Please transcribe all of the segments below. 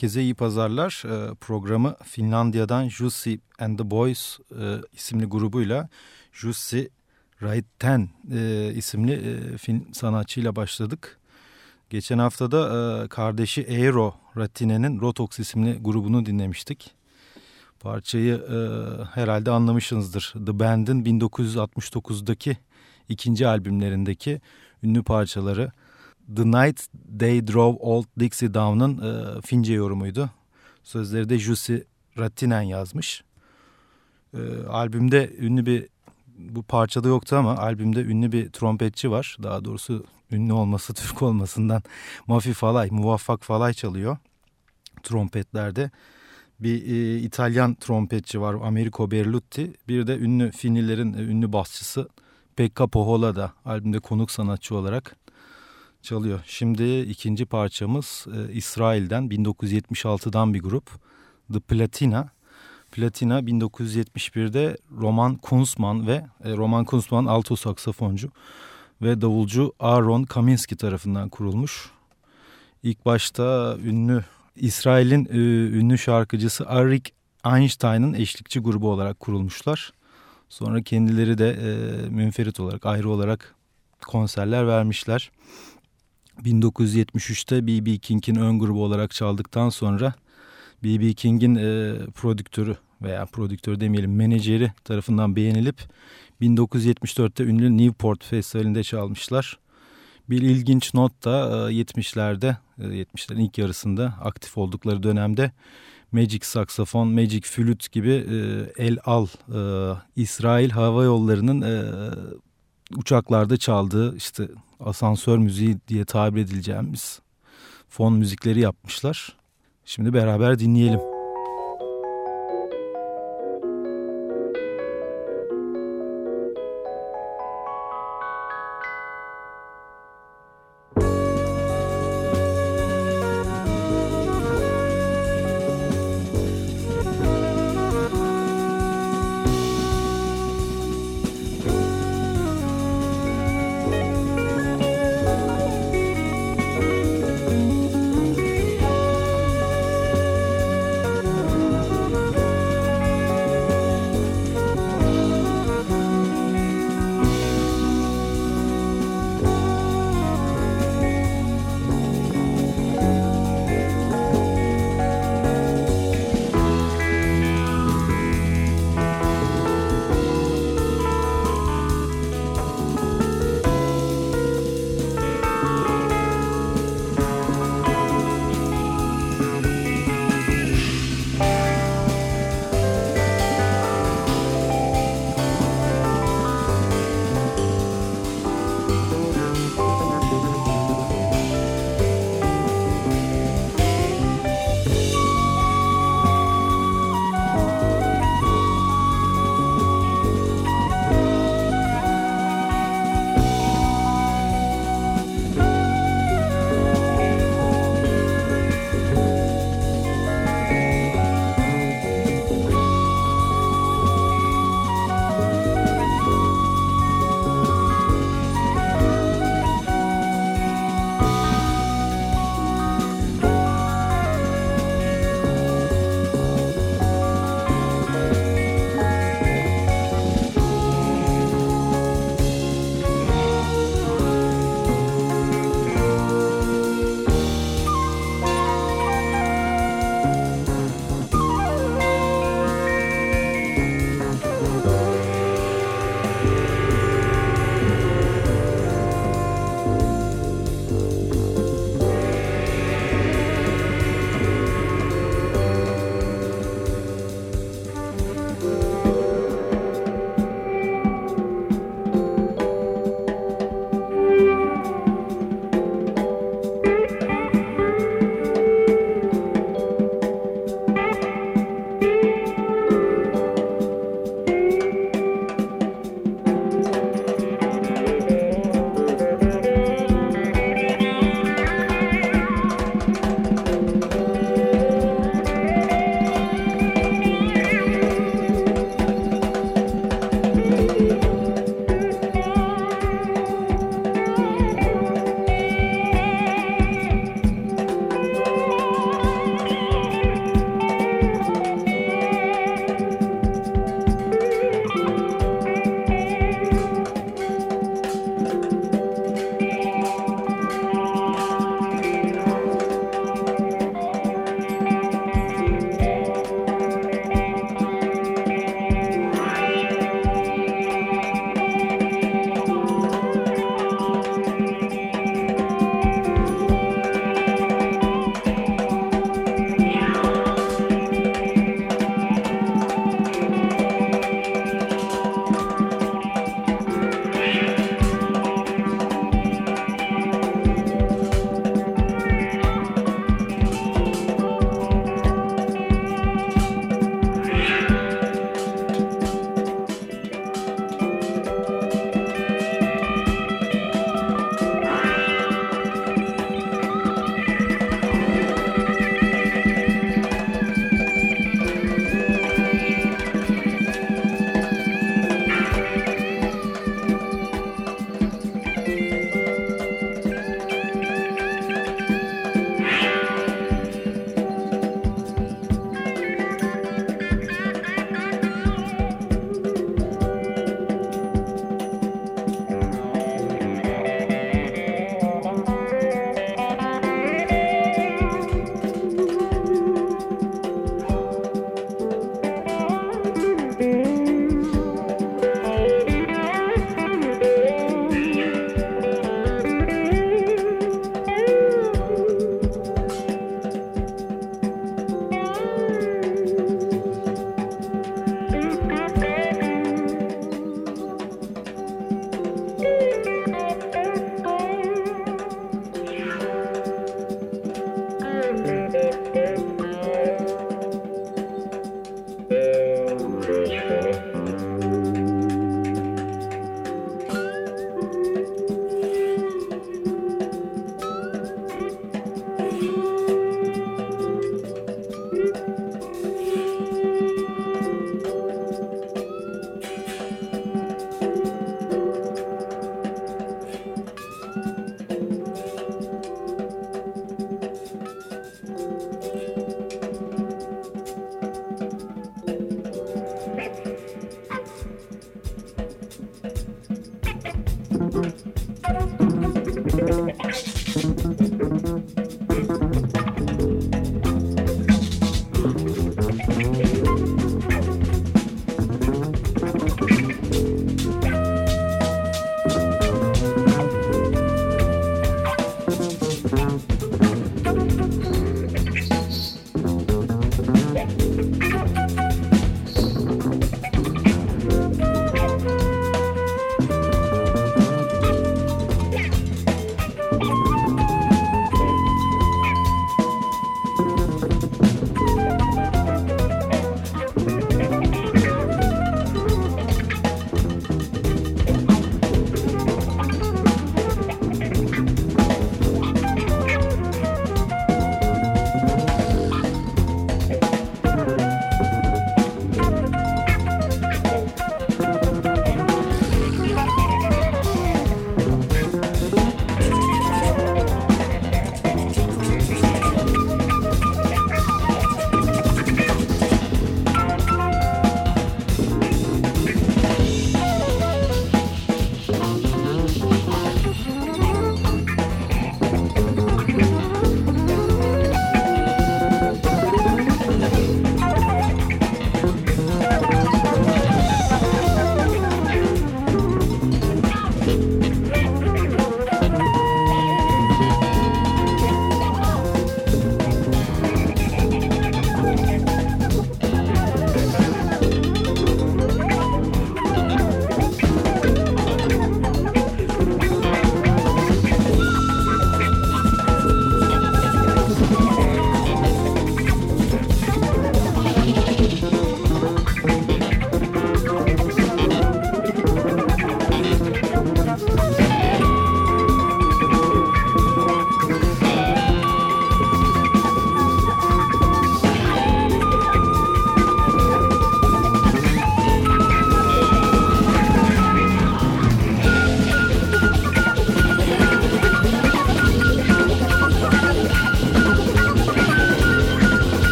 Herkese iyi pazarlar. Ee, Programı Finlandiya'dan Jussi and the Boys e, isimli grubuyla Jussi Raitten e, isimli e, Fin sanatçıyla başladık. Geçen haftada kardeşi Eero Rattinen'in Rotox isimli grubunu dinlemiştik. Parçayı herhalde anlamışsınızdır. The Band'in 1969'daki ikinci albümlerindeki ünlü parçaları The Night They Drove Old Dixie Down'ın e, Fince yorumuydu. Sözleri de Jussi Rattinen yazmış. E, albümde ünlü bir bu parçada yoktu ama albümde ünlü bir trompetçi var. Daha doğrusu ünlü olması Türk olmasından Mafi Falay, Muvaffak Falay çalıyor trompetlerde. Bir e, İtalyan trompetçi var Americo Berlutti. Bir de ünlü Finlilerin e, ünlü basçısı Pekka Pohola da albümde konuk sanatçı olarak çalıyor. Şimdi ikinci parçamız e, İsrail'den 1976'dan bir grup The Platina. Platina 1971'de Roman Kunzman ve e, Roman Kunzman alto saksafoncu ve davulcu Aaron Kaminski tarafından kurulmuş. İlk başta ünlü İsrail'in e, ünlü şarkıcısı Arik Einstein'ın eşlikçi grubu olarak kurulmuşlar. Sonra kendileri de e, münferit olarak ayrı olarak konserler vermişler. 1973'te B.B. King'in ön grubu olarak çaldıktan sonra B.B. King'in e, prodüktörü veya prodüktör demeyelim menajeri tarafından beğenilip 1974'te ünlü Newport Festivali'nde çalmışlar. Bir ilginç not da 70'lerde, 70'lerin ilk yarısında aktif oldukları dönemde Magic saksafon, Magic flüt gibi e, el al e, İsrail Hava Yolları'nın e, uçaklarda çaldığı işte asansör müziği diye tabir edileceğimiz fon müzikleri yapmışlar. Şimdi beraber dinleyelim.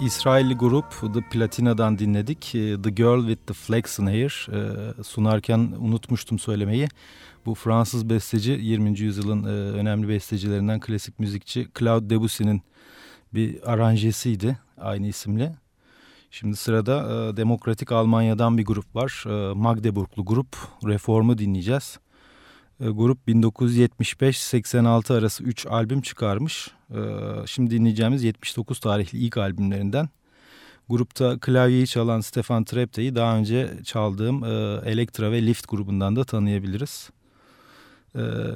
İsrailli grup The Platina'dan dinledik. Ee, the Girl with the Flaxen Hair. Ee, sunarken unutmuştum söylemeyi. Bu Fransız besteci 20. yüzyılın e, önemli bestecilerinden klasik müzikçi Claude Debussy'nin bir aranjesiydi aynı isimli. Şimdi sırada Demokratik Almanya'dan bir grup var. Magdeburglu grup. Reform'u dinleyeceğiz. Grup 1975-86 arası 3 albüm çıkarmış. Şimdi dinleyeceğimiz 79 tarihli ilk albümlerinden. Grupta klavyeyi çalan Stefan Trepte'yi daha önce çaldığım Elektra ve Lift grubundan da tanıyabiliriz.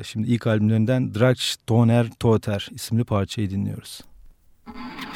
Şimdi ilk albümlerinden Drach Toner Toter isimli parçayı dinliyoruz. Müzik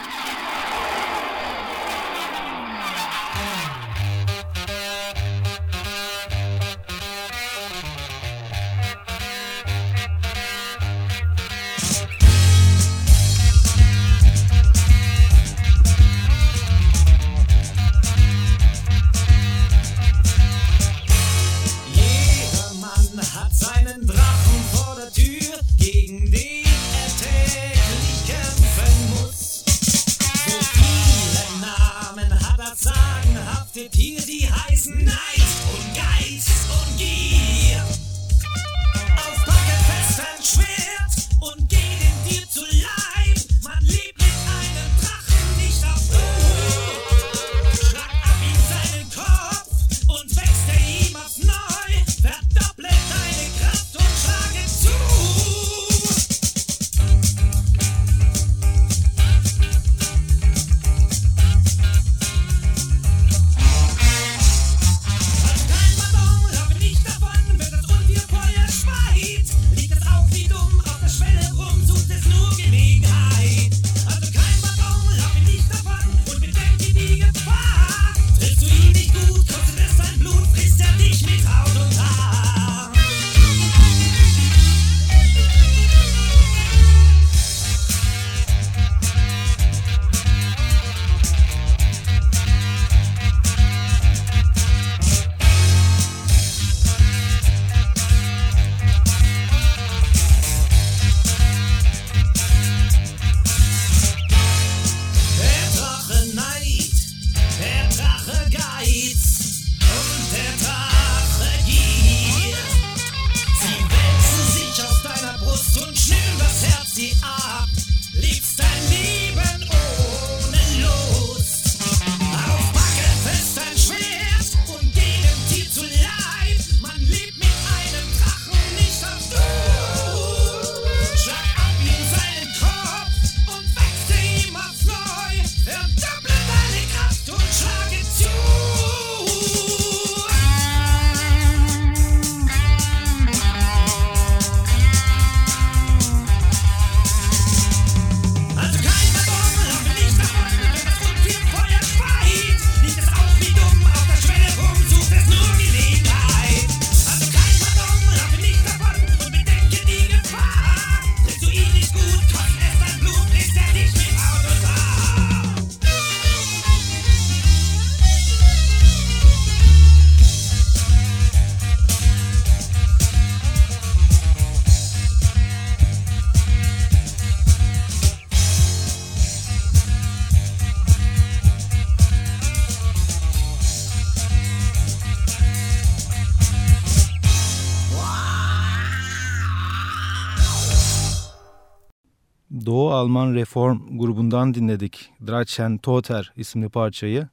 Alman Reform grubundan dinledik. Drachen Toter isimli parçayı.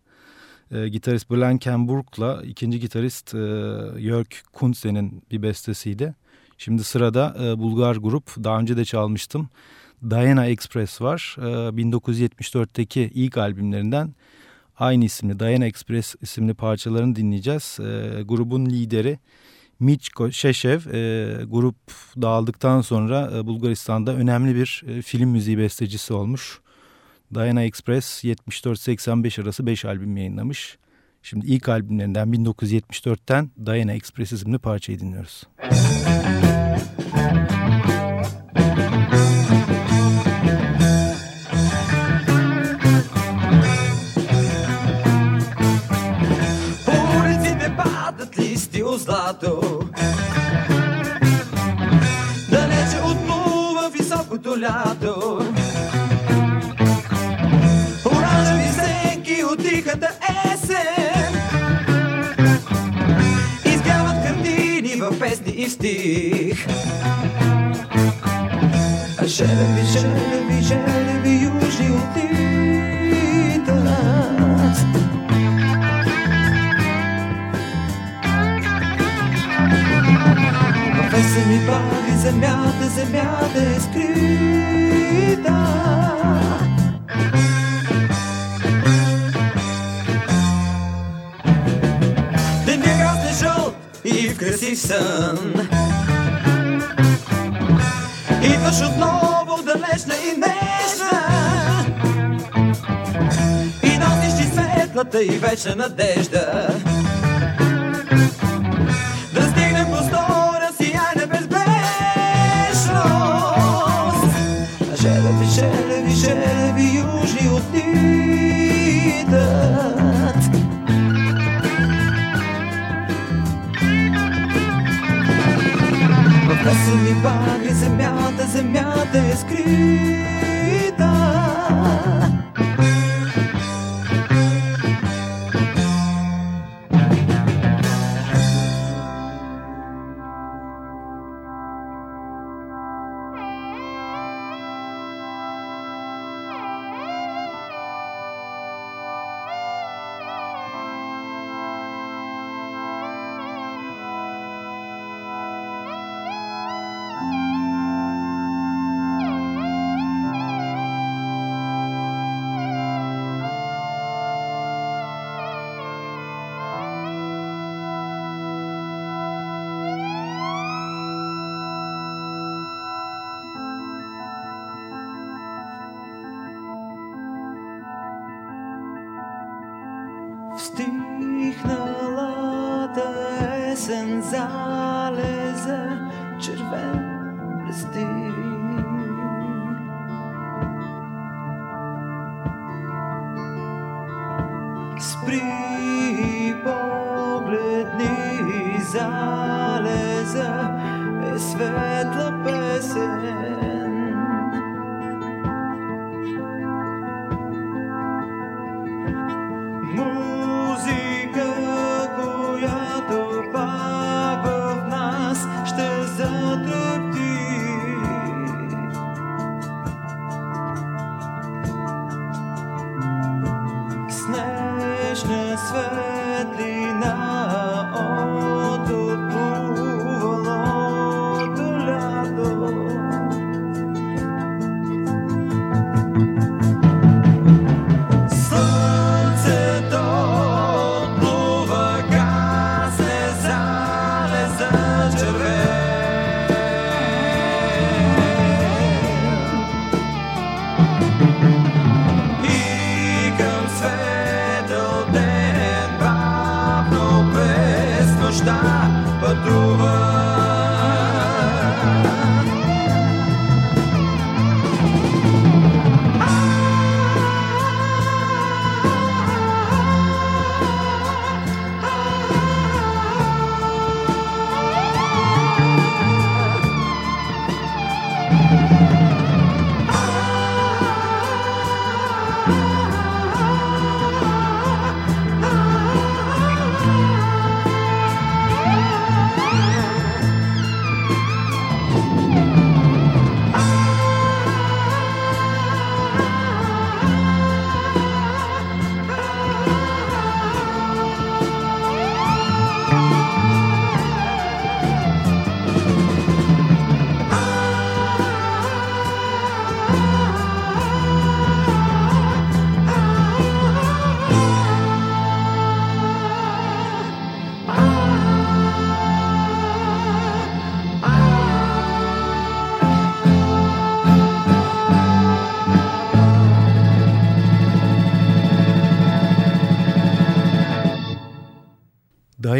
E, gitarist Blankenburg'la ikinci gitarist e, Jörg Kunze'nin bir bestesiydi. Şimdi sırada e, Bulgar grup daha önce de çalmıştım. Diana Express var. E, 1974'teki ilk albümlerinden aynı isimli Diana Express isimli parçalarını dinleyeceğiz. E, grubun lideri Miçko Şeşev e, grup dağıldıktan sonra e, Bulgaristan'da önemli bir e, film müziği bestecisi olmuş. Diana Express 74-85 arası 5 albüm yayınlamış. Şimdi ilk albümlerinden 1974'ten Diana Express isimli parçayı dinliyoruz. Müzik лятото. се отплува високото лято. Оранжеви сенки от тихата есен. Изгяват картини в песни и в стих. Желеви, желеви, желеви, южни от Песен ми пали земята, земята е скрита. Денят и в красив сън. Идваш отново далечна и нежна. И носиш ти светлата и вечна надежда южни отидат В песени багри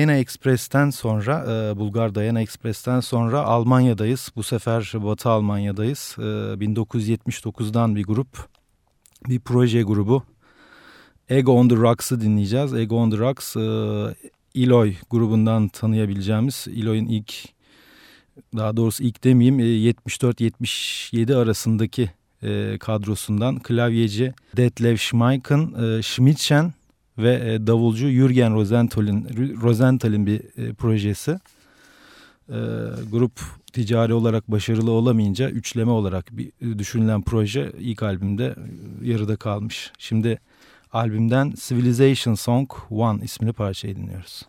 Diana Express'ten sonra, e, Bulgar Diana Express'ten sonra Almanya'dayız. Bu sefer Batı Almanya'dayız. E, 1979'dan bir grup, bir proje grubu. Ego on the Rocks'ı dinleyeceğiz. Ego on the Rocks, e, Eloy grubundan tanıyabileceğimiz, Eloy'un ilk, daha doğrusu ilk demeyeyim, e, 74-77 arasındaki e, kadrosundan klavyeci Detlef Schmeichen, e, Schmidtchen ve e, davulcu Jürgen Rosenthal'in Rosenthal'in bir e, projesi. e, grup ticari olarak başarılı olamayınca üçleme olarak bir düşünülen proje ilk albümde yarıda kalmış. Şimdi albümden Civilization Song 1 ismini parçayı dinliyoruz.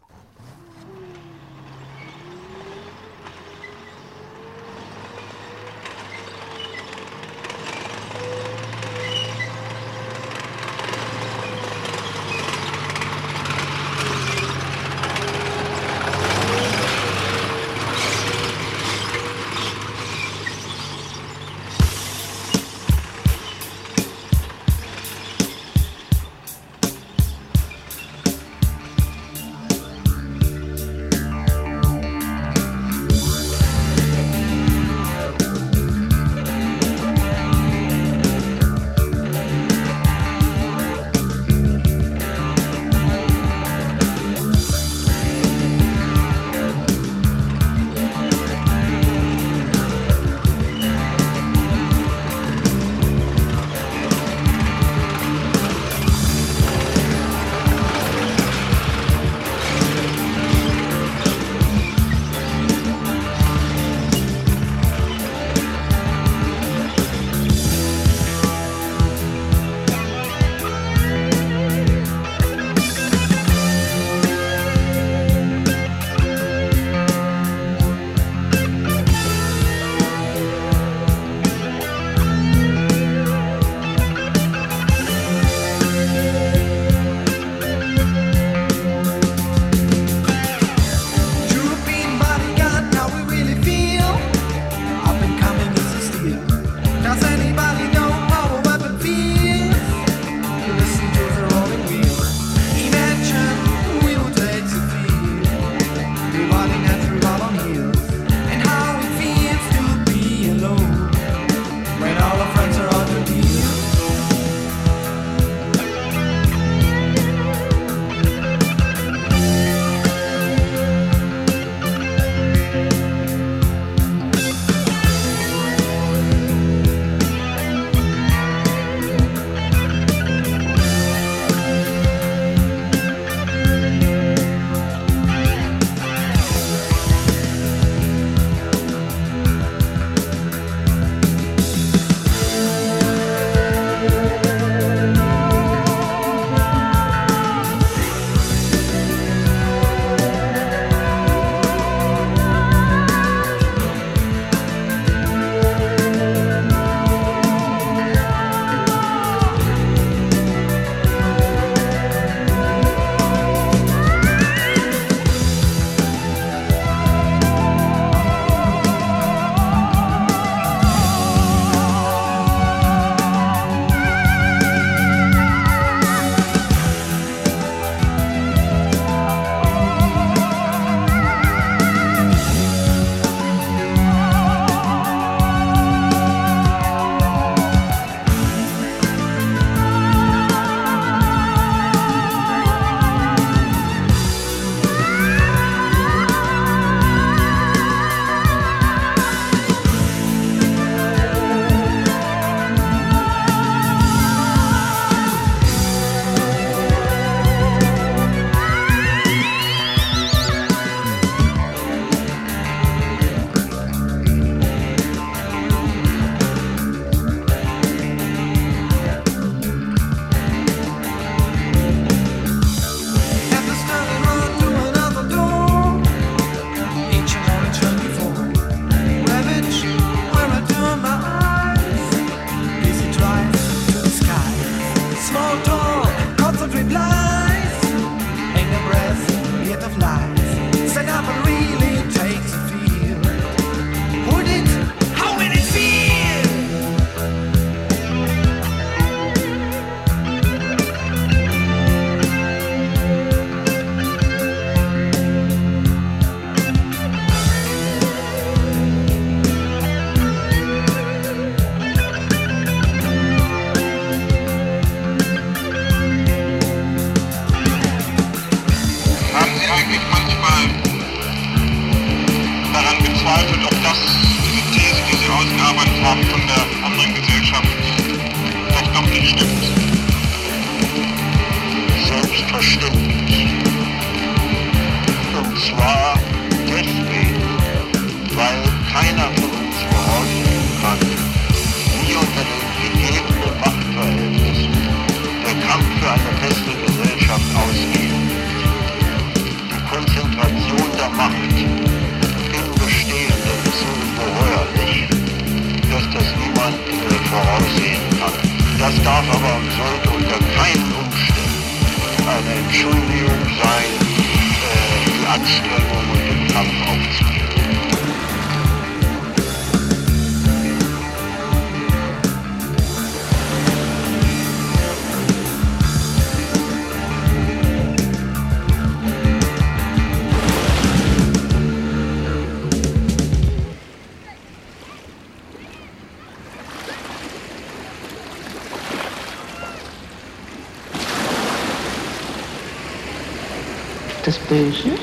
peixes,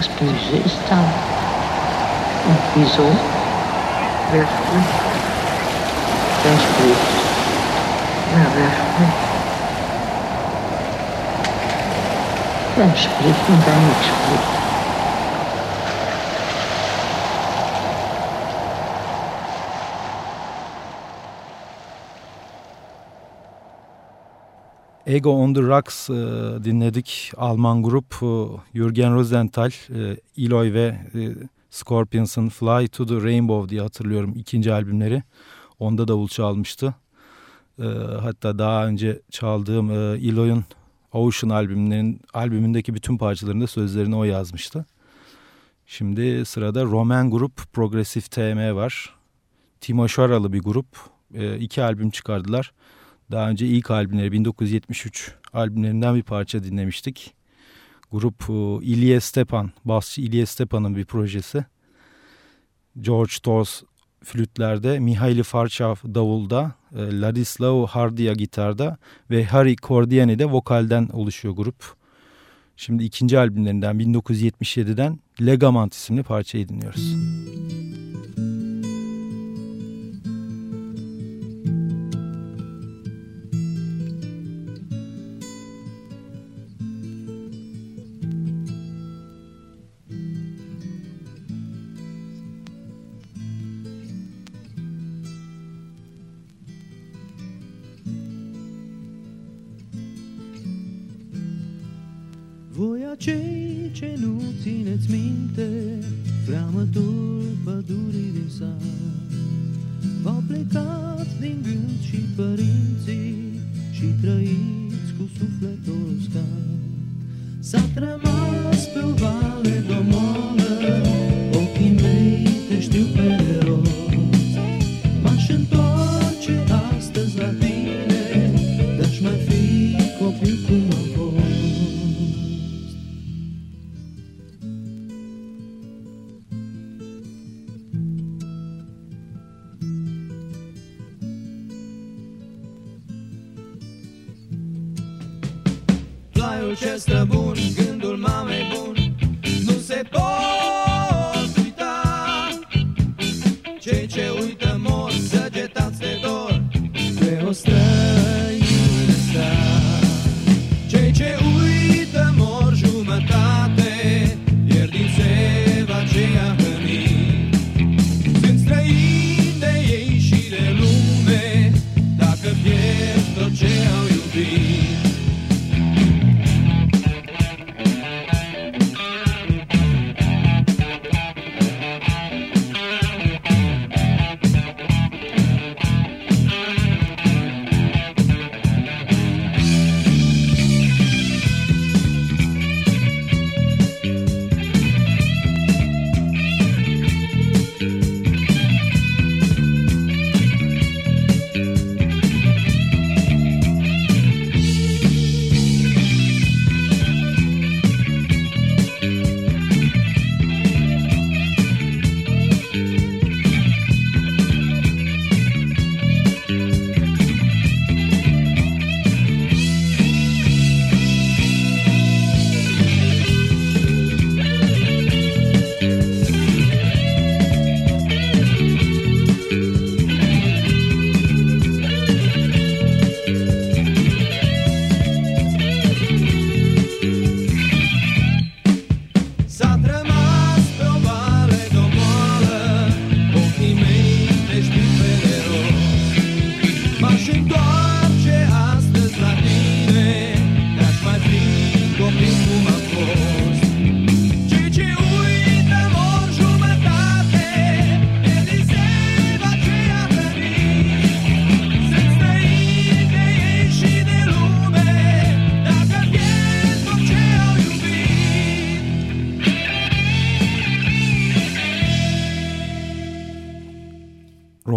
os peixes estão. Um piso. Verde, três peixes, não verde. Tem espírito, não tem spricht? Ego on the Rocks e, dinledik. Alman grup e, Jürgen Rosenthal, e, Eloy ve e, Scorpions'ın Fly to the Rainbow diye hatırlıyorum ikinci albümleri. Onda davul çalmıştı. E, hatta daha önce çaldığım e, Eloy'un Ocean albümlerinin albümündeki bütün parçalarında sözlerini o yazmıştı. Şimdi sırada Roman grup Progressive TM var. Timo Şaralı bir grup. E, iki albüm çıkardılar. Daha önce ilk albümleri 1973 albümlerinden bir parça dinlemiştik. Grup e, İlye Stepan, basçı İlye Stepan'ın bir projesi. George Toz flütlerde, Mihaili Farçav davulda, e, Ladislav Hardia gitarda ve Harry Cordiani de vokalden oluşuyor grup. Şimdi ikinci albümlerinden 1977'den Legamant isimli parçayı dinliyoruz. Müzik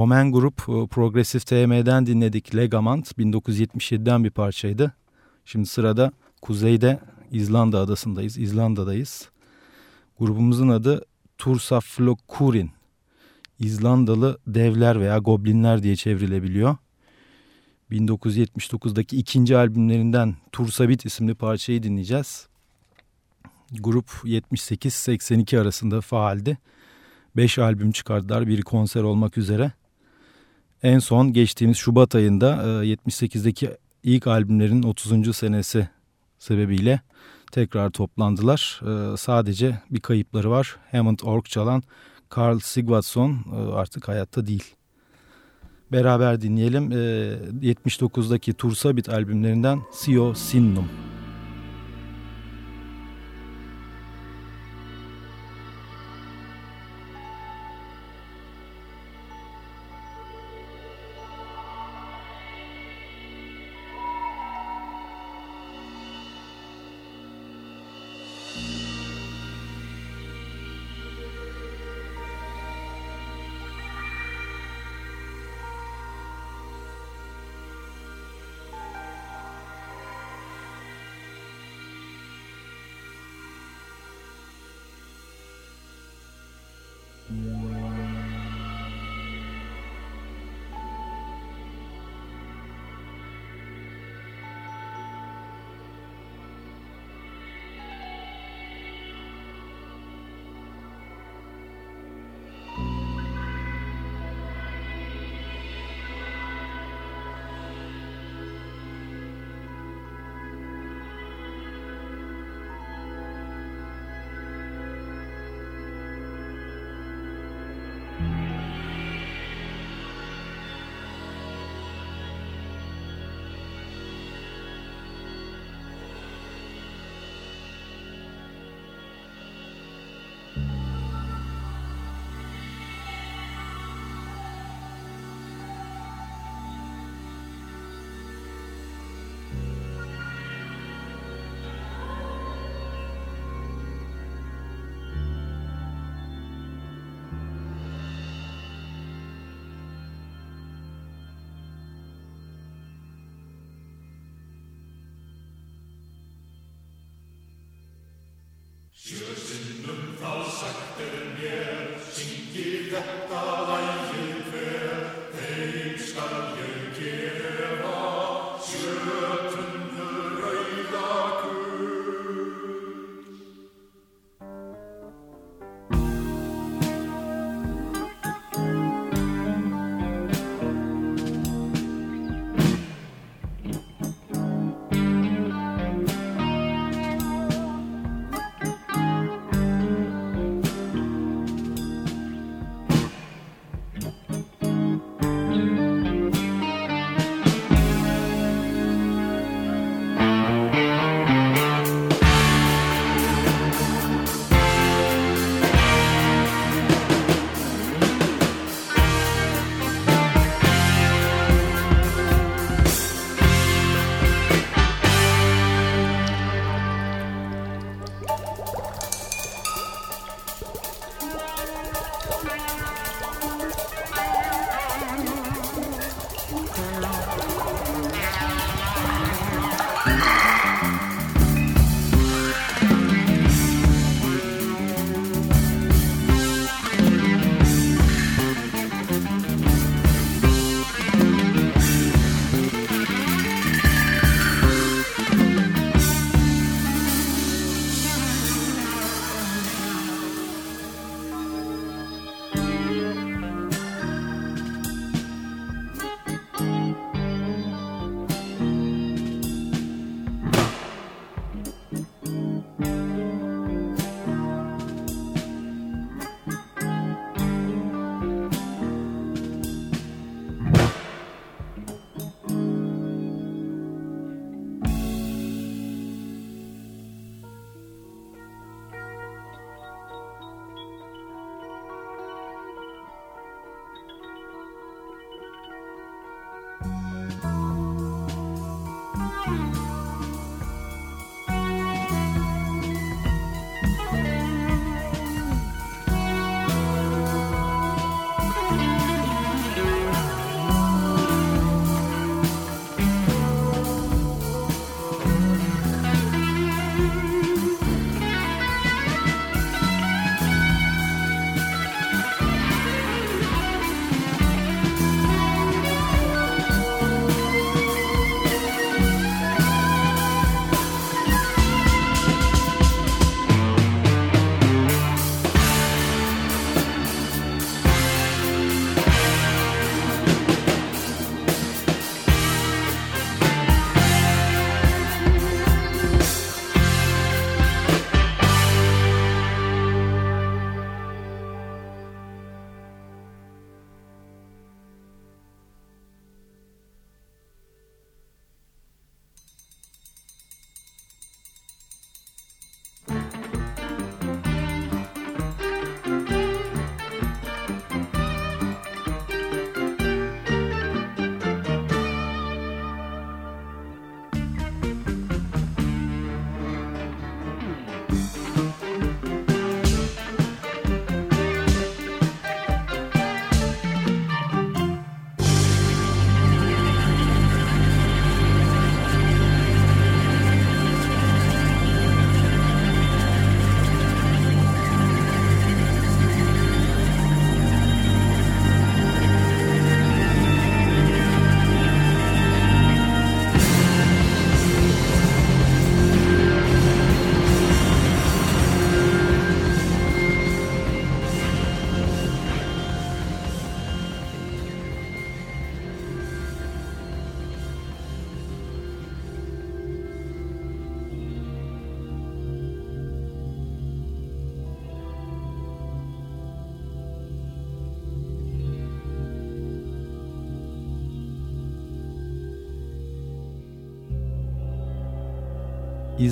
Roman Grup e, Progressive TM'den dinledik Legamant 1977'den bir parçaydı. Şimdi sırada kuzeyde İzlanda adasındayız, İzlanda'dayız. Grubumuzun adı Tursa Flokurin. İzlandalı devler veya goblinler diye çevrilebiliyor. 1979'daki ikinci albümlerinden Tursabit isimli parçayı dinleyeceğiz. Grup 78-82 arasında faaldi. 5 albüm çıkardılar biri konser olmak üzere. En son geçtiğimiz Şubat ayında 78'deki e, ilk albümlerin 30. senesi sebebiyle tekrar toplandılar. E, sadece bir kayıpları var. Hammond Org çalan Carl Sigvardsson e, artık hayatta değil. Beraber dinleyelim 79'daki Tursabit albümlerinden Sio Sinnum. Sjösinnum þá sagt er mér, syngir þetta lægið hver, þeim skal ég gefa, sjötunnu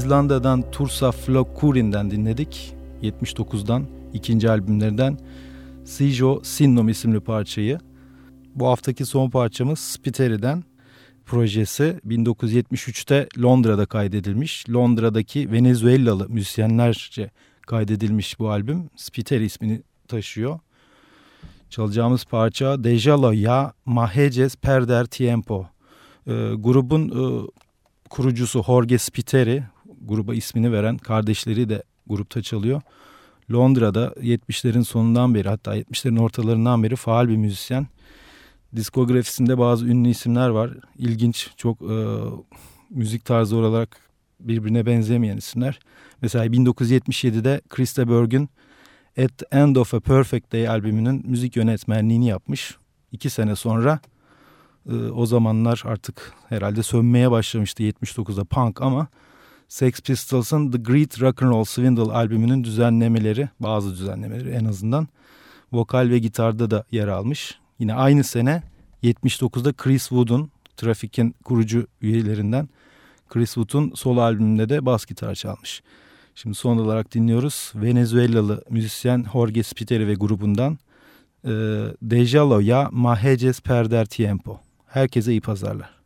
İzlanda'dan Tursa Flokurin'den dinledik. 79'dan ikinci albümlerinden Sijo Sinnum isimli parçayı. Bu haftaki son parçamız Spiteri'den projesi 1973'te Londra'da kaydedilmiş. Londra'daki Venezuelalı müzisyenlerce kaydedilmiş bu albüm. Spiteri ismini taşıyor. Çalacağımız parça Dejalo ya Mahejes Perder Tiempo. E, grubun e, kurucusu Jorge Spiteri, gruba ismini veren kardeşleri de grupta çalıyor. Londra'da 70'lerin sonundan beri hatta 70'lerin ortalarından beri faal bir müzisyen. Diskografisinde bazı ünlü isimler var. İlginç, çok e, müzik tarzı olarak birbirine benzemeyen isimler. Mesela 1977'de Krista Berg'ün At the End of a Perfect Day albümünün müzik yönetmenliğini yapmış. İki sene sonra e, o zamanlar artık herhalde sönmeye başlamıştı 79'da punk ama Sex Pistols'ın The Great Rock and Roll Swindle albümünün düzenlemeleri, bazı düzenlemeleri en azından vokal ve gitarda da yer almış. Yine aynı sene 79'da Chris Wood'un Traffic'in kurucu üyelerinden Chris Wood'un solo albümünde de bas gitar çalmış. Şimdi son olarak dinliyoruz. Venezuelalı müzisyen Jorge Spiteri ve grubundan Dejalo ya Mahejes Perder Tiempo. Herkese iyi pazarlar.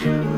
You.